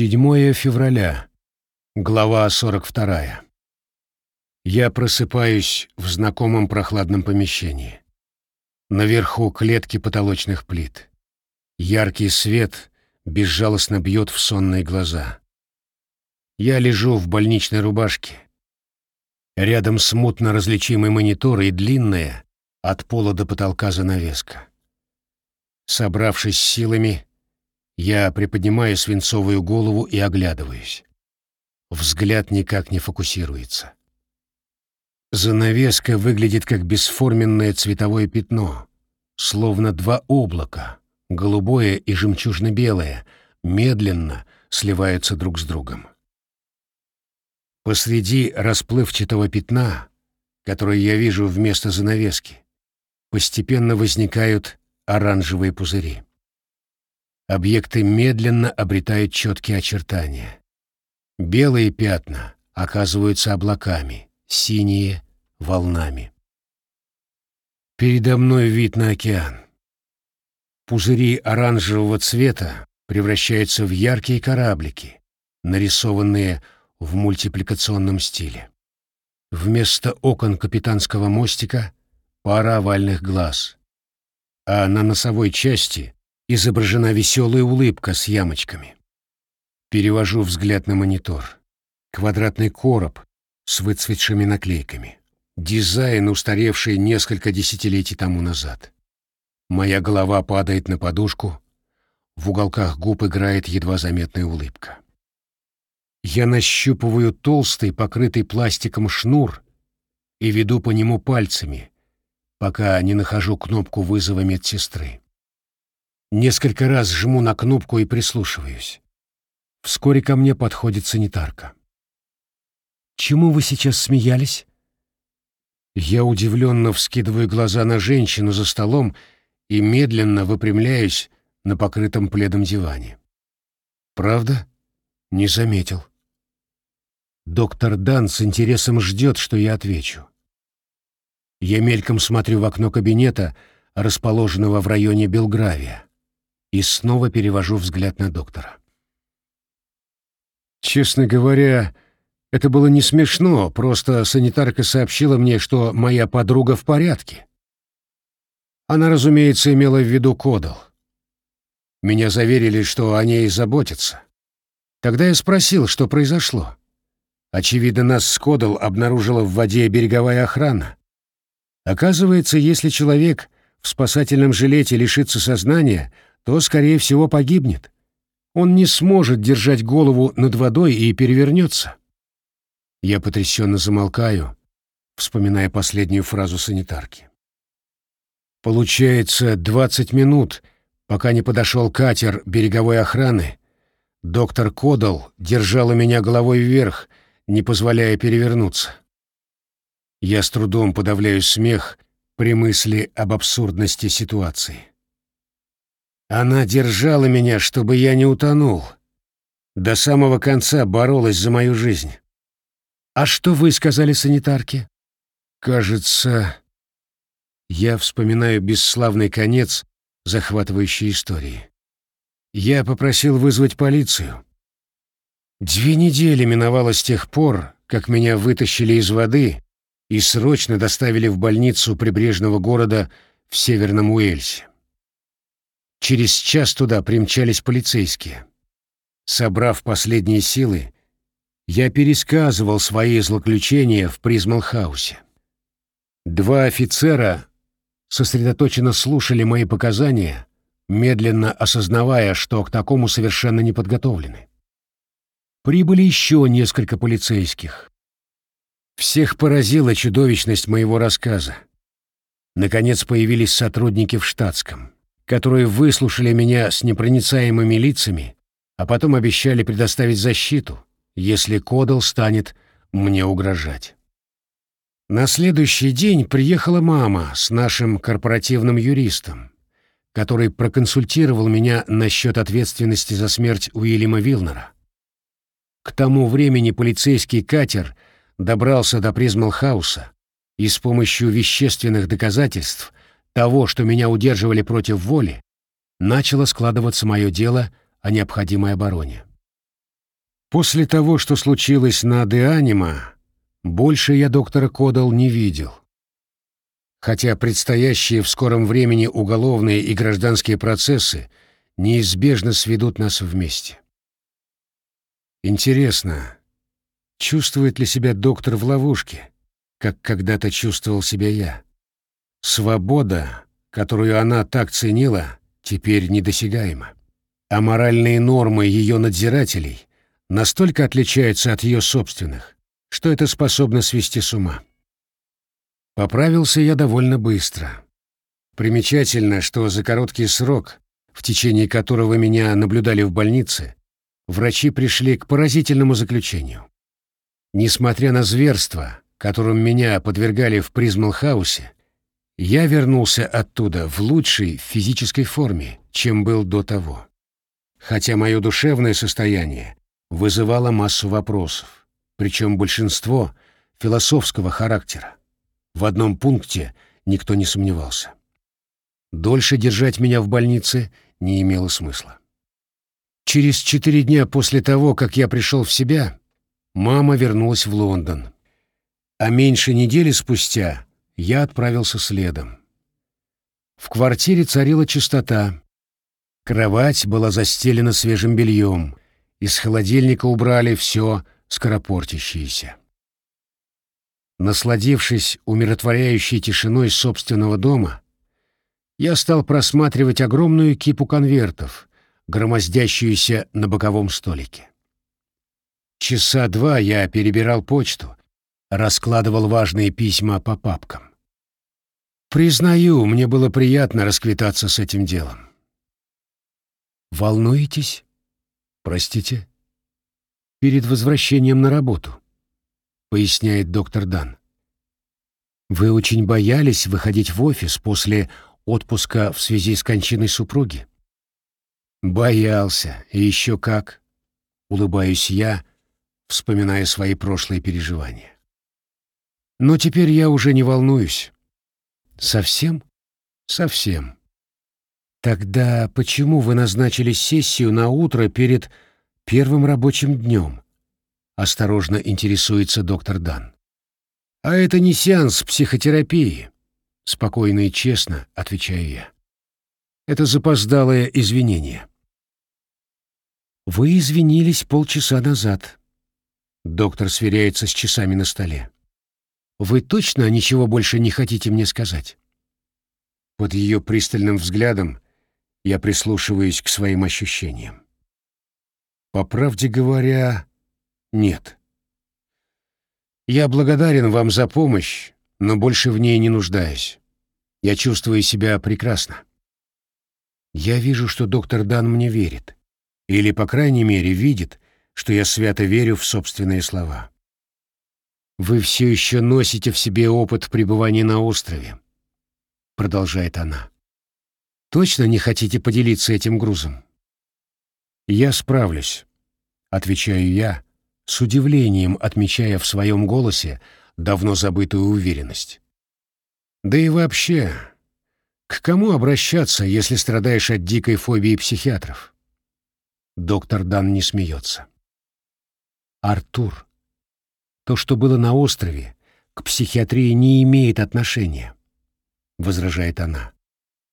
7 февраля. Глава 42. Я просыпаюсь в знакомом прохладном помещении. Наверху клетки потолочных плит. Яркий свет безжалостно бьет в сонные глаза. Я лежу в больничной рубашке. Рядом смутно различимый монитор и длинная, от пола до потолка занавеска. Собравшись силами, я приподнимаю свинцовую голову и оглядываюсь. Взгляд никак не фокусируется. Занавеска выглядит как бесформенное цветовое пятно, словно два облака, голубое и жемчужно-белое, медленно сливаются друг с другом. Посреди расплывчатого пятна, которое я вижу вместо занавески, постепенно возникают оранжевые пузыри объекты медленно обретают четкие очертания. Белые пятна оказываются облаками, синие — волнами. Передо мной вид на океан. Пузыри оранжевого цвета превращаются в яркие кораблики, нарисованные в мультипликационном стиле. Вместо окон капитанского мостика — пара овальных глаз, а на носовой части изображена веселая улыбка с ямочками. Перевожу взгляд на монитор. Квадратный короб с выцветшими наклейками. Дизайн, устаревший несколько десятилетий тому назад. Моя голова падает на подушку, в уголках губ играет едва заметная улыбка. Я нащупываю толстый, покрытый пластиком шнур и веду по нему пальцами, пока не нахожу кнопку вызова медсестры. Несколько раз жму на кнопку и прислушиваюсь. Вскоре ко мне подходит санитарка. «Чему вы сейчас смеялись?» Я удивленно вскидываю глаза на женщину за столом и медленно выпрямляюсь на покрытом пледом диване. «Правда?» «Не заметил». Доктор Дан с интересом ждет, что я отвечу. Я мельком смотрю в окно кабинета, расположенного в районе Белгравия и снова перевожу взгляд на доктора. Честно говоря, это было не смешно, просто санитарка сообщила мне, что моя подруга в порядке. Она, разумеется, имела в виду Кодал. Меня заверили, что о ней заботятся. Тогда я спросил, что произошло. Очевидно, нас с Кодал обнаружила в воде береговая охрана. Оказывается, если человек в спасательном жилете лишится сознания, то, скорее всего, погибнет. Он не сможет держать голову над водой и перевернется. Я потрясенно замолкаю, вспоминая последнюю фразу санитарки. Получается, двадцать минут, пока не подошел катер береговой охраны, доктор Кодал держала меня головой вверх, не позволяя перевернуться. Я с трудом подавляю смех при мысли об абсурдности ситуации. Она держала меня, чтобы я не утонул. До самого конца боролась за мою жизнь. А что вы сказали санитарке? Кажется, я вспоминаю бесславный конец захватывающей истории. Я попросил вызвать полицию. Две недели миновало с тех пор, как меня вытащили из воды и срочно доставили в больницу прибрежного города в Северном Уэльсе. Через час туда примчались полицейские. Собрав последние силы, я пересказывал свои злоключения в Призмалхаусе. Два офицера сосредоточенно слушали мои показания, медленно осознавая, что к такому совершенно не подготовлены. Прибыли еще несколько полицейских. Всех поразила чудовищность моего рассказа. Наконец появились сотрудники в штатском которые выслушали меня с непроницаемыми лицами, а потом обещали предоставить защиту, если Кодал станет мне угрожать. На следующий день приехала мама с нашим корпоративным юристом, который проконсультировал меня насчет ответственности за смерть Уильяма Вилнера. К тому времени полицейский катер добрался до Призмалхауса и с помощью вещественных доказательств того, что меня удерживали против воли, начало складываться мое дело о необходимой обороне. После того, что случилось на Деанима, больше я доктора Кодал не видел. Хотя предстоящие в скором времени уголовные и гражданские процессы неизбежно сведут нас вместе. Интересно, чувствует ли себя доктор в ловушке, как когда-то чувствовал себя я? Свобода, которую она так ценила, теперь недосягаема. А моральные нормы ее надзирателей настолько отличаются от ее собственных, что это способно свести с ума. Поправился я довольно быстро. Примечательно, что за короткий срок, в течение которого меня наблюдали в больнице, врачи пришли к поразительному заключению. Несмотря на зверство, которым меня подвергали в Призмалхаусе, я вернулся оттуда в лучшей физической форме, чем был до того. Хотя мое душевное состояние вызывало массу вопросов, причем большинство философского характера. В одном пункте никто не сомневался. Дольше держать меня в больнице не имело смысла. Через четыре дня после того, как я пришел в себя, мама вернулась в Лондон. А меньше недели спустя я отправился следом. В квартире царила чистота. Кровать была застелена свежим бельем, из холодильника убрали все скоропортящееся. Насладившись умиротворяющей тишиной собственного дома, я стал просматривать огромную кипу конвертов, громоздящуюся на боковом столике. Часа два я перебирал почту, раскладывал важные письма по папкам. Признаю, мне было приятно расквитаться с этим делом. Волнуетесь? Простите? Перед возвращением на работу, поясняет доктор Дан. Вы очень боялись выходить в офис после отпуска в связи с кончиной супруги? Боялся, и еще как. Улыбаюсь я, вспоминая свои прошлые переживания. Но теперь я уже не волнуюсь. Совсем? Совсем. Тогда почему вы назначили сессию на утро перед первым рабочим днем? Осторожно интересуется доктор Дан. А это не сеанс психотерапии, спокойно и честно отвечаю я. Это запоздалое извинение. Вы извинились полчаса назад. Доктор сверяется с часами на столе. Вы точно ничего больше не хотите мне сказать? Под ее пристальным взглядом я прислушиваюсь к своим ощущениям. По правде говоря, нет. Я благодарен вам за помощь, но больше в ней не нуждаюсь. Я чувствую себя прекрасно. Я вижу, что доктор Дан мне верит. Или, по крайней мере, видит, что я свято верю в собственные слова. «Вы все еще носите в себе опыт пребывания на острове», — продолжает она. «Точно не хотите поделиться этим грузом?» «Я справлюсь», — отвечаю я, с удивлением отмечая в своем голосе давно забытую уверенность. «Да и вообще, к кому обращаться, если страдаешь от дикой фобии психиатров?» Доктор Дан не смеется. «Артур», то, что было на острове, к психиатрии не имеет отношения, — возражает она.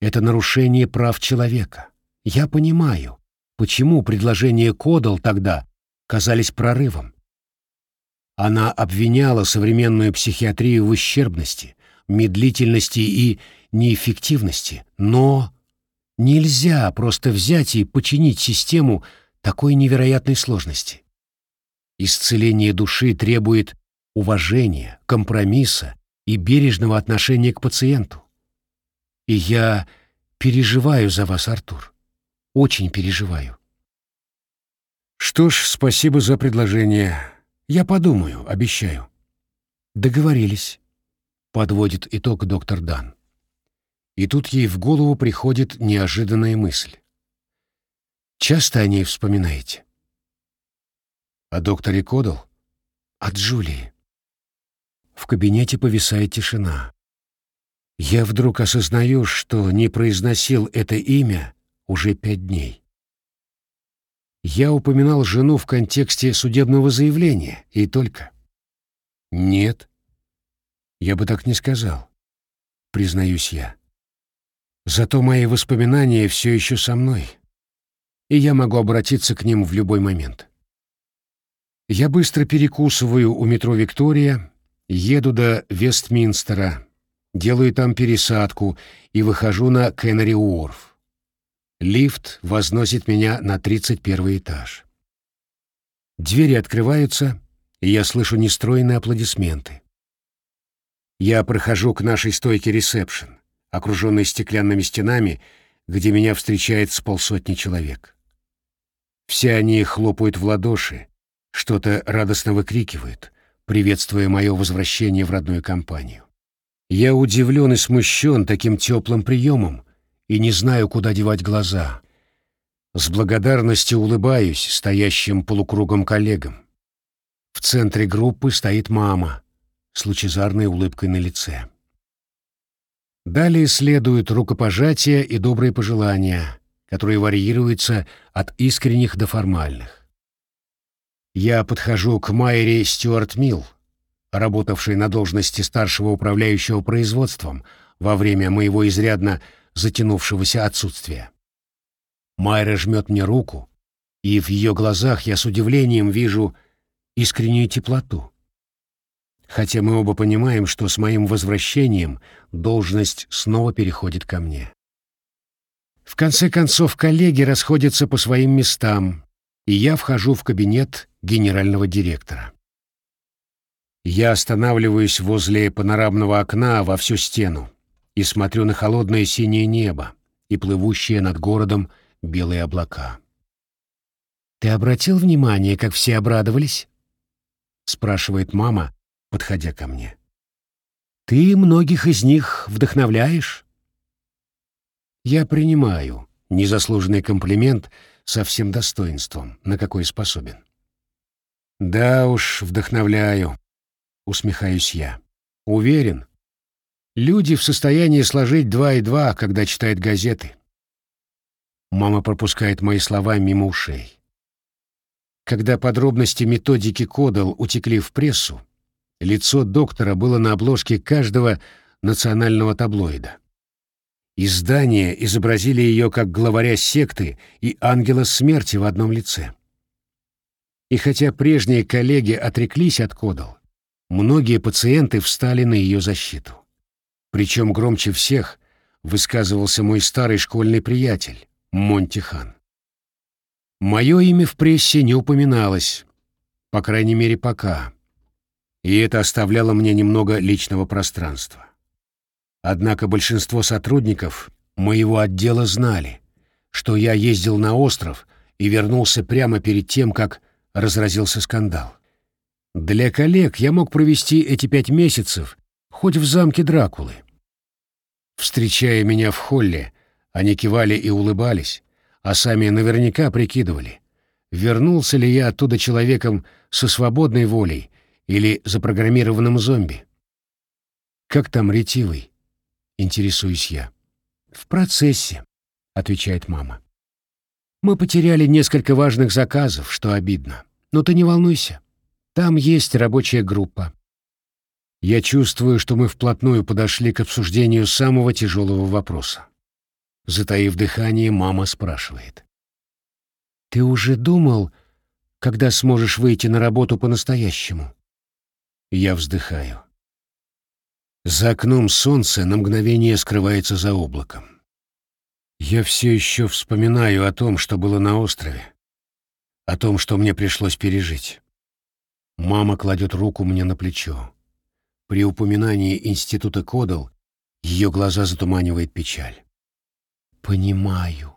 Это нарушение прав человека. Я понимаю, почему предложения Кодал тогда казались прорывом. Она обвиняла современную психиатрию в ущербности, медлительности и неэффективности, но нельзя просто взять и починить систему такой невероятной сложности. Исцеление души требует уважения, компромисса и бережного отношения к пациенту. И я переживаю за вас, Артур. Очень переживаю. Что ж, спасибо за предложение. Я подумаю, обещаю. Договорились. Подводит итог доктор Дан. И тут ей в голову приходит неожиданная мысль. Часто о ней вспоминаете? О докторе Кодал? От Джулии. В кабинете повисает тишина. Я вдруг осознаю, что не произносил это имя уже пять дней. Я упоминал жену в контексте судебного заявления, и только. Нет, я бы так не сказал, признаюсь я. Зато мои воспоминания все еще со мной, и я могу обратиться к ним в любой момент. Я быстро перекусываю у метро «Виктория», еду до Вестминстера, делаю там пересадку и выхожу на Кеннери-Уорф. Лифт возносит меня на 31 этаж. Двери открываются, и я слышу нестроенные аплодисменты. Я прохожу к нашей стойке ресепшн, окруженной стеклянными стенами, где меня встречает с полсотни человек. Все они хлопают в ладоши, что-то радостно выкрикивают, приветствуя мое возвращение в родную компанию. Я удивлен и смущен таким теплым приемом и не знаю, куда девать глаза. С благодарностью улыбаюсь стоящим полукругом коллегам. В центре группы стоит мама с лучезарной улыбкой на лице. Далее следуют рукопожатия и добрые пожелания, которые варьируются от искренних до формальных. Я подхожу к Майре Стюарт Милл, работавшей на должности старшего управляющего производством во время моего изрядно затянувшегося отсутствия. Майра жмет мне руку, и в ее глазах я с удивлением вижу искреннюю теплоту. Хотя мы оба понимаем, что с моим возвращением должность снова переходит ко мне. В конце концов, коллеги расходятся по своим местам, и я вхожу в кабинет генерального директора. Я останавливаюсь возле панорамного окна во всю стену и смотрю на холодное синее небо и плывущие над городом белые облака. «Ты обратил внимание, как все обрадовались?» — спрашивает мама, подходя ко мне. «Ты многих из них вдохновляешь?» Я принимаю незаслуженный комплимент со всем достоинством, на какой способен. «Да уж, вдохновляю», усмехаюсь я. Уверен, люди в состоянии сложить два и два, когда читают газеты. Мама пропускает мои слова мимо ушей. Когда подробности методики Кодал утекли в прессу, лицо доктора было на обложке каждого национального таблоида. Издания изобразили ее как главаря секты и ангела смерти в одном лице. И хотя прежние коллеги отреклись от Кодал, Многие пациенты встали на ее защиту. Причем громче всех высказывался мой старый школьный приятель, Монти Хан. Мое имя в прессе не упоминалось, по крайней мере пока, и это оставляло мне немного личного пространства. Однако большинство сотрудников моего отдела знали, что я ездил на остров и вернулся прямо перед тем, как разразился скандал. Для коллег я мог провести эти пять месяцев хоть в замке Дракулы. Встречая меня в холле, они кивали и улыбались, а сами наверняка прикидывали, вернулся ли я оттуда человеком со свободной волей или запрограммированным зомби. «Как там ретивый?» — интересуюсь я. «В процессе», — отвечает мама. «Мы потеряли несколько важных заказов, что обидно. Но ты не волнуйся. Там есть рабочая группа. Я чувствую, что мы вплотную подошли к обсуждению самого тяжелого вопроса. Затаив дыхание, мама спрашивает. «Ты уже думал, когда сможешь выйти на работу по-настоящему?» Я вздыхаю. За окном солнце на мгновение скрывается за облаком. Я все еще вспоминаю о том, что было на острове, о том, что мне пришлось пережить. Мама кладет руку мне на плечо. При упоминании института Кодал ее глаза затуманивает печаль. «Понимаю».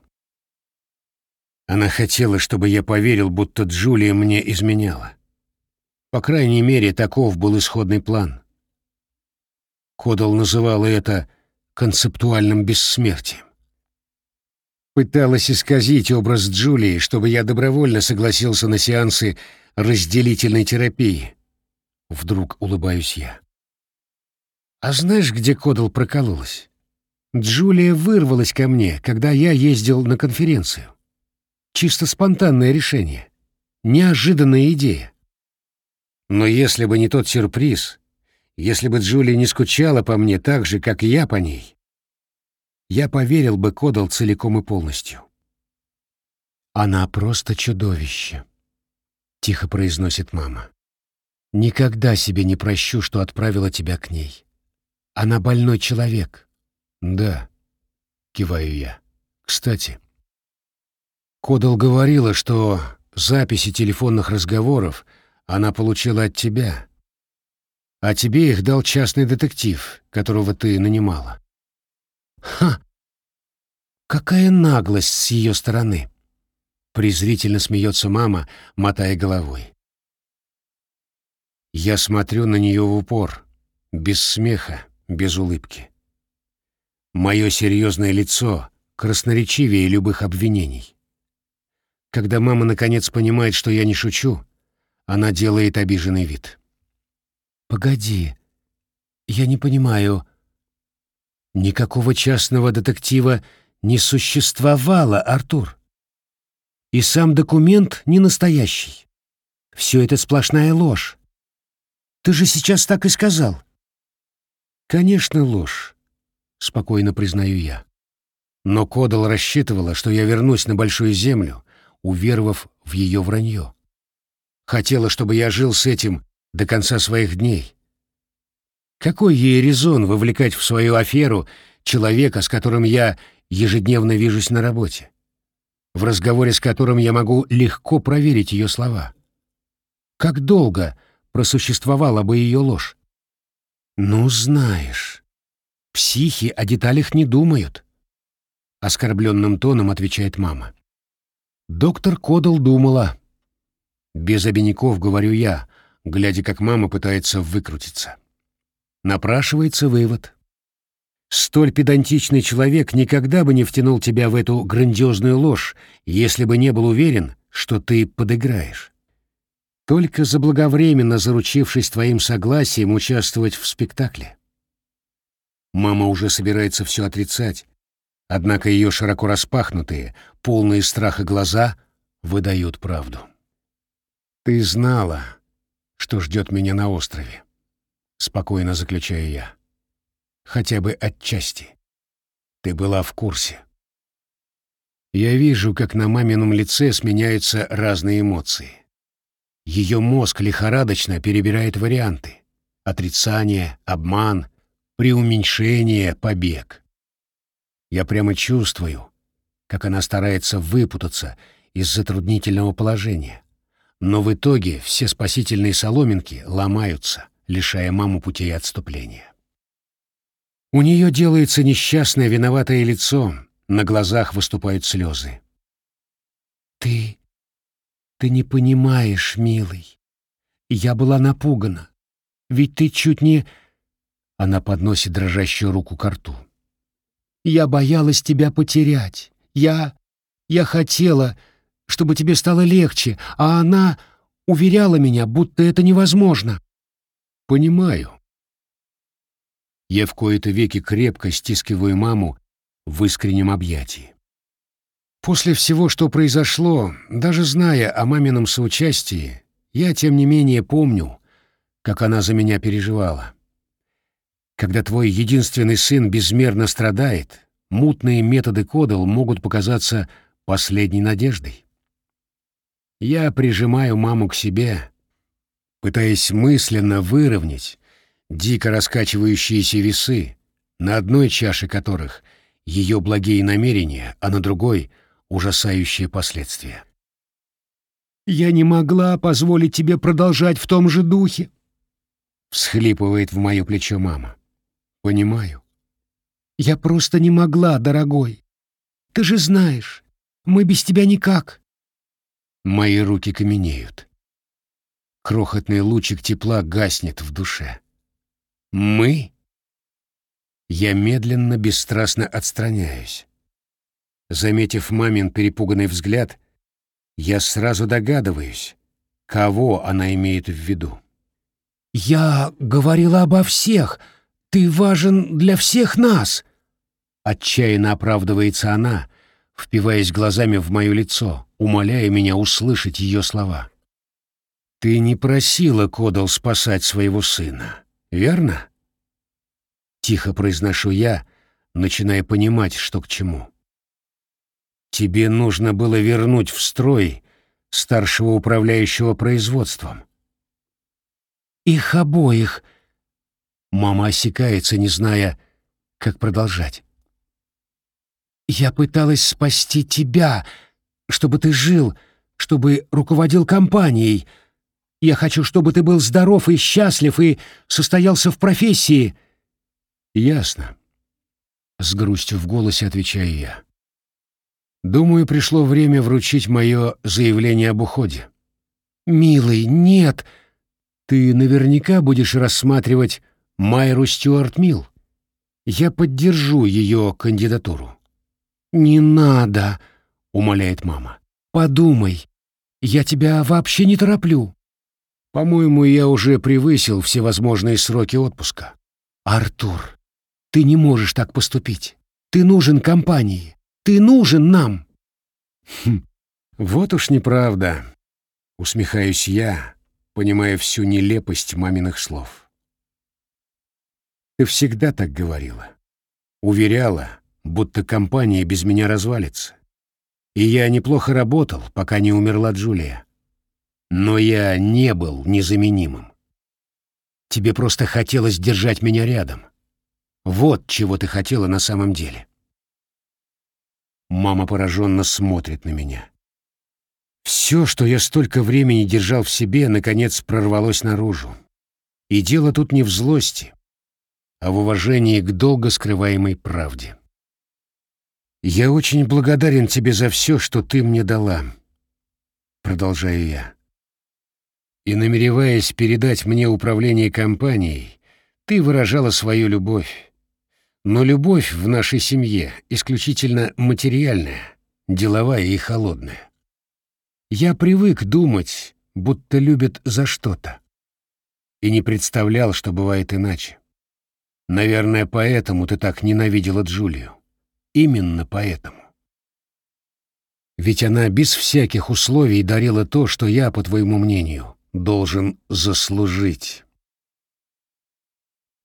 Она хотела, чтобы я поверил, будто Джулия мне изменяла. По крайней мере, таков был исходный план. Кодал называла это концептуальным бессмертием. Пыталась исказить образ Джулии, чтобы я добровольно согласился на сеансы разделительной терапии. Вдруг улыбаюсь я. А знаешь, где Кодал прокололась? Джулия вырвалась ко мне, когда я ездил на конференцию. Чисто спонтанное решение. Неожиданная идея. Но если бы не тот сюрприз, если бы Джулия не скучала по мне так же, как я по ней, я поверил бы Кодал целиком и полностью. «Она просто чудовище», — тихо произносит мама. «Никогда себе не прощу, что отправила тебя к ней. Она больной человек». «Да», — киваю я. «Кстати, Кодал говорила, что записи телефонных разговоров она получила от тебя, а тебе их дал частный детектив, которого ты нанимала». «Ха! Какая наглость с ее стороны!» Презрительно смеется мама, мотая головой. Я смотрю на нее в упор, без смеха, без улыбки. Мое серьезное лицо красноречивее любых обвинений. Когда мама наконец понимает, что я не шучу, она делает обиженный вид. «Погоди, я не понимаю. Никакого частного детектива не существовало, Артур. И сам документ не настоящий. Все это сплошная ложь. Ты же сейчас так и сказал. Конечно, ложь, спокойно признаю я. Но Кодал рассчитывала, что я вернусь на Большую Землю, уверовав в ее вранье. Хотела, чтобы я жил с этим до конца своих дней. Какой ей резон вовлекать в свою аферу человека, с которым я ежедневно вижусь на работе? в разговоре с которым я могу легко проверить ее слова. Как долго просуществовала бы ее ложь? Ну, знаешь, психи о деталях не думают. Оскорбленным тоном отвечает мама. Доктор Кодал думала. Без обиняков говорю я, глядя, как мама пытается выкрутиться. Напрашивается вывод. Столь педантичный человек никогда бы не втянул тебя в эту грандиозную ложь, если бы не был уверен, что ты подыграешь. Только заблаговременно заручившись твоим согласием участвовать в спектакле. Мама уже собирается все отрицать, однако ее широко распахнутые, полные страха глаза выдают правду. «Ты знала, что ждет меня на острове», — спокойно заключаю я хотя бы отчасти. Ты была в курсе. Я вижу, как на мамином лице сменяются разные эмоции. Ее мозг лихорадочно перебирает варианты. Отрицание, обман, преуменьшение, побег. Я прямо чувствую, как она старается выпутаться из затруднительного положения. Но в итоге все спасительные соломинки ломаются, лишая маму путей отступления. У нее делается несчастное виноватое лицо, на глазах выступают слезы. «Ты... ты не понимаешь, милый. Я была напугана. Ведь ты чуть не...» Она подносит дрожащую руку к рту. «Я боялась тебя потерять. Я... я хотела, чтобы тебе стало легче, а она уверяла меня, будто это невозможно». «Понимаю», я в кои-то веки крепко стискиваю маму в искреннем объятии. После всего, что произошло, даже зная о мамином соучастии, я, тем не менее, помню, как она за меня переживала. Когда твой единственный сын безмерно страдает, мутные методы Кодал могут показаться последней надеждой. Я прижимаю маму к себе, пытаясь мысленно выровнять дико раскачивающиеся весы, на одной чаше которых ее благие намерения, а на другой — ужасающие последствия. «Я не могла позволить тебе продолжать в том же духе», — всхлипывает в мое плечо мама. «Понимаю». «Я просто не могла, дорогой. Ты же знаешь, мы без тебя никак». Мои руки каменеют. Крохотный лучик тепла гаснет в душе. Мы? Я медленно, бесстрастно отстраняюсь. Заметив мамин перепуганный взгляд, я сразу догадываюсь, кого она имеет в виду. «Я говорила обо всех. Ты важен для всех нас!» Отчаянно оправдывается она, впиваясь глазами в мое лицо, умоляя меня услышать ее слова. «Ты не просила Кодал спасать своего сына, верно?» Тихо произношу я, начиная понимать, что к чему. «Тебе нужно было вернуть в строй старшего управляющего производством». «Их обоих!» Мама осекается, не зная, как продолжать. «Я пыталась спасти тебя, чтобы ты жил, чтобы руководил компанией. Я хочу, чтобы ты был здоров и счастлив и состоялся в профессии». «Ясно», — с грустью в голосе отвечаю я. «Думаю, пришло время вручить мое заявление об уходе». «Милый, нет. Ты наверняка будешь рассматривать Майру Стюарт Милл. Я поддержу ее кандидатуру». «Не надо», — умоляет мама. «Подумай. Я тебя вообще не тороплю». «По-моему, я уже превысил всевозможные сроки отпуска». «Артур, ты не можешь так поступить. Ты нужен компании. Ты нужен нам». «Хм, вот уж неправда», — усмехаюсь я, понимая всю нелепость маминых слов. Ты всегда так говорила. Уверяла, будто компания без меня развалится. И я неплохо работал, пока не умерла Джулия. Но я не был незаменимым. Тебе просто хотелось держать меня рядом. Вот чего ты хотела на самом деле. Мама пораженно смотрит на меня. Все, что я столько времени держал в себе, наконец прорвалось наружу. И дело тут не в злости, а в уважении к долго скрываемой правде. «Я очень благодарен тебе за все, что ты мне дала», — продолжаю я. «И намереваясь передать мне управление компанией, ты выражала свою любовь. Но любовь в нашей семье исключительно материальная, деловая и холодная. Я привык думать, будто любят за что-то. И не представлял, что бывает иначе. Наверное, поэтому ты так ненавидела Джулию. Именно поэтому. Ведь она без всяких условий дарила то, что я, по твоему мнению, должен заслужить.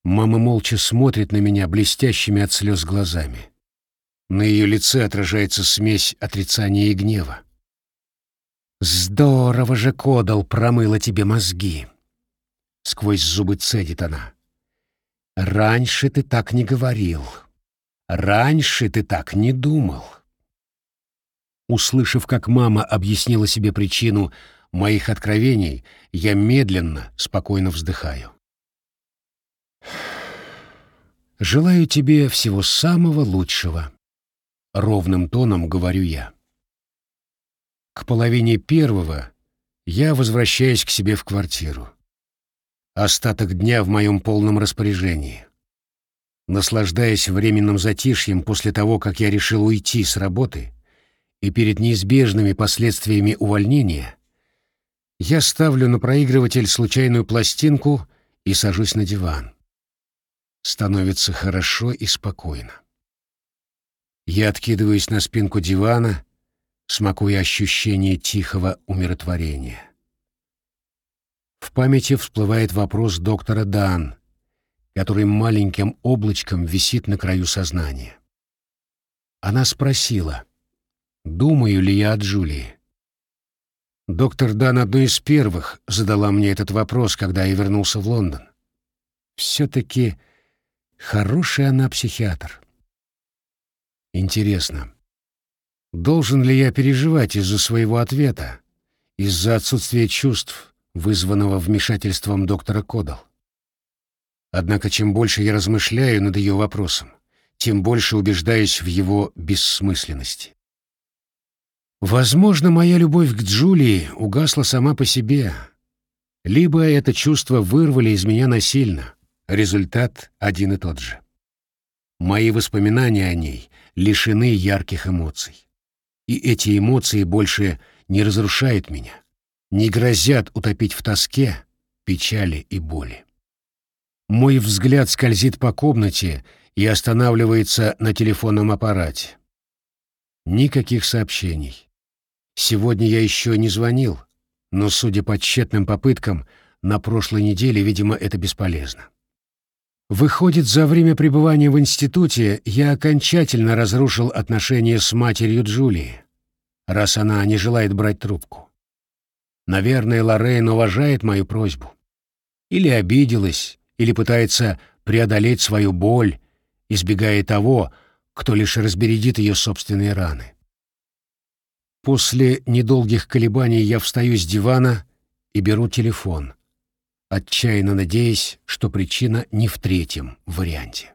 Мама молча смотрит на меня блестящими от слез глазами. На ее лице отражается смесь отрицания и гнева. «Здорово же, Кодал, промыла тебе мозги!» Сквозь зубы цедит она. Раньше ты так не говорил. Раньше ты так не думал. Услышав, как мама объяснила себе причину моих откровений, я медленно, спокойно вздыхаю. «Желаю тебе всего самого лучшего», — ровным тоном говорю я. К половине первого я возвращаюсь к себе в квартиру. Остаток дня в моем полном распоряжении. Наслаждаясь временным затишьем после того, как я решил уйти с работы, и перед неизбежными последствиями увольнения, я ставлю на проигрыватель случайную пластинку и сажусь на диван. Становится хорошо и спокойно. Я откидываюсь на спинку дивана, смакуя ощущение тихого умиротворения. В памяти всплывает вопрос доктора Дан, который маленьким облачком висит на краю сознания. Она спросила, думаю ли я о Джулии. Доктор Дан одной из первых задала мне этот вопрос, когда я вернулся в Лондон. Все-таки хороший она психиатр. Интересно, должен ли я переживать из-за своего ответа, из-за отсутствия чувств, вызванного вмешательством доктора Кодал. Однако чем больше я размышляю над ее вопросом, тем больше убеждаюсь в его бессмысленности. Возможно, моя любовь к Джулии угасла сама по себе, либо это чувство вырвали из меня насильно, результат один и тот же. Мои воспоминания о ней лишены ярких эмоций. И эти эмоции больше не разрушают меня, не грозят утопить в тоске, печали и боли. Мой взгляд скользит по комнате и останавливается на телефонном аппарате. Никаких сообщений. Сегодня я еще не звонил, но, судя по тщетным попыткам, на прошлой неделе, видимо, это бесполезно. Выходит, за время пребывания в институте я окончательно разрушил отношения с матерью Джулии, раз она не желает брать трубку. Наверное, Лоррейн уважает мою просьбу. Или обиделась, или пытается преодолеть свою боль, избегая того, кто лишь разбередит ее собственные раны. После недолгих колебаний я встаю с дивана и беру телефон — отчаянно надеясь, что причина не в третьем варианте.